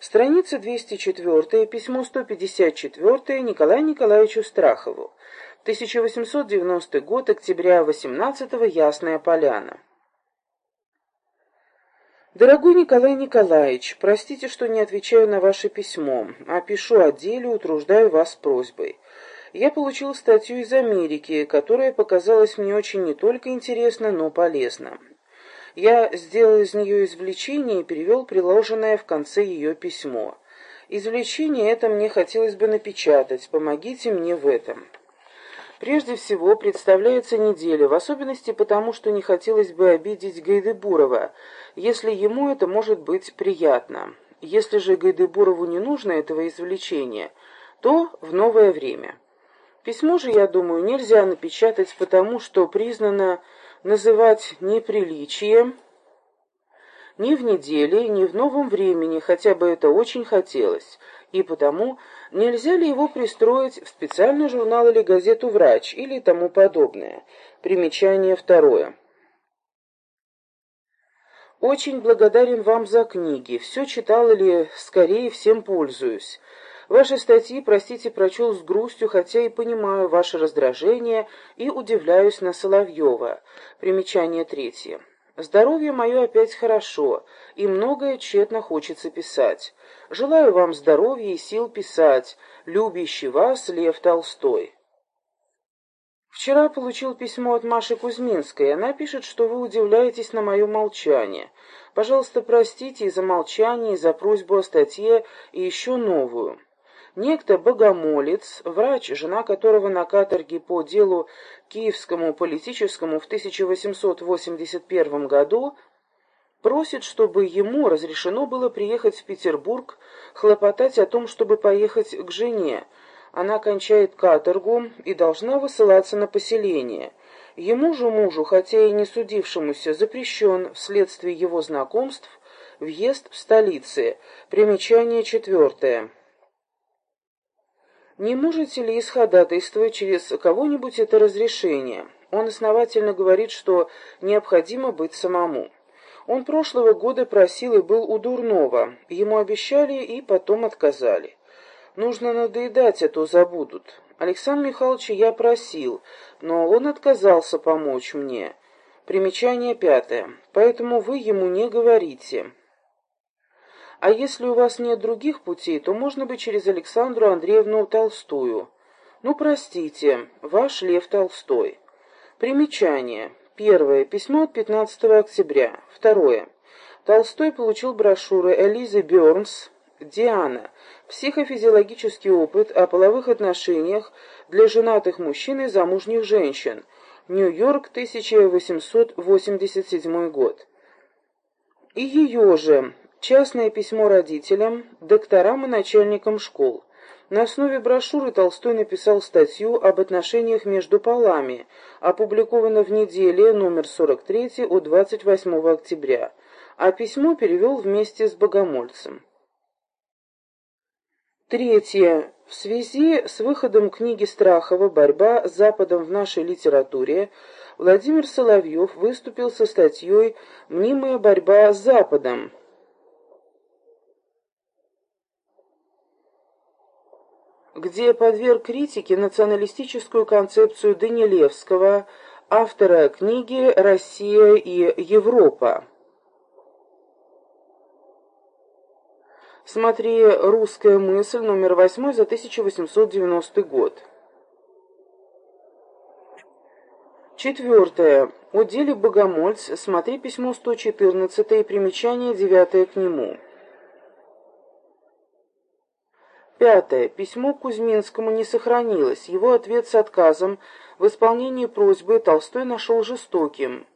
Страница 204, письмо 154 Николаю Николаевичу Страхову. 1890 год, октября 18 -го, Ясная Поляна. Дорогой Николай Николаевич, простите, что не отвечаю на ваше письмо, а пишу о деле, утруждаю вас просьбой. Я получил статью из Америки, которая показалась мне очень не только интересна, но полезна. Я сделал из нее извлечение и перевел приложенное в конце ее письмо. Извлечение это мне хотелось бы напечатать, помогите мне в этом. Прежде всего, представляется неделя, в особенности потому, что не хотелось бы обидеть Гайдебурова, если ему это может быть приятно. Если же Гайдебурову не нужно этого извлечения, то в новое время. Письмо же, я думаю, нельзя напечатать потому, что признано называть неприличием ни в неделе, ни в новом времени, хотя бы это очень хотелось, и потому нельзя ли его пристроить в специальный журнал или газету «Врач» или тому подобное. Примечание второе. Очень благодарен вам за книги. Все читал или скорее всем пользуюсь. Ваши статьи, простите, прочел с грустью, хотя и понимаю ваше раздражение и удивляюсь на Соловьева. Примечание третье. Здоровье мое опять хорошо, и многое тщетно хочется писать. Желаю вам здоровья и сил писать. Любящий вас Лев Толстой. Вчера получил письмо от Маши Кузьминской. Она пишет, что вы удивляетесь на мое молчание. Пожалуйста, простите и за молчание, и за просьбу о статье, и еще новую. Некто Богомолец, врач, жена которого на каторге по делу киевскому политическому в 1881 году, просит, чтобы ему разрешено было приехать в Петербург, хлопотать о том, чтобы поехать к жене. Она кончает каторгу и должна высылаться на поселение. Ему же мужу, хотя и не судившемуся, запрещен вследствие его знакомств въезд в столице. Примечание четвертое. Не можете ли исходатайствовать через кого-нибудь это разрешение? Он основательно говорит, что необходимо быть самому. Он прошлого года просил и был у Дурнова. Ему обещали и потом отказали. Нужно надоедать, а то забудут. Александр Михайлович я просил, но он отказался помочь мне. Примечание пятое. Поэтому вы ему не говорите. А если у вас нет других путей, то можно бы через Александру Андреевну Толстую. Ну, простите, ваш Лев Толстой. Примечание. Первое. Письмо от 15 октября. Второе. Толстой получил брошюры Элизы Бёрнс «Диана. Психофизиологический опыт о половых отношениях для женатых мужчин и замужних женщин». Нью-Йорк, 1887 год. И ее же Частное письмо родителям, докторам и начальникам школ. На основе брошюры Толстой написал статью об отношениях между полами, опубликовано в неделе номер 43 от 28 октября, а письмо перевел вместе с Богомольцем. Третье. В связи с выходом книги Страхова «Борьба с Западом в нашей литературе» Владимир Соловьев выступил со статьей «Мнимая борьба с Западом», где подверг критике националистическую концепцию Данилевского, автора книги «Россия и Европа». Смотри «Русская мысль», номер 8 за 1890 год. Четвертое. О деле Богомольц, смотри письмо 114 и примечание 9 к нему. Пятое. Письмо Кузьминскому не сохранилось. Его ответ с отказом в исполнении просьбы Толстой нашел жестоким.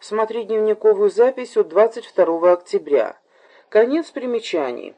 Смотри дневниковую запись от 22 октября. Конец примечаний.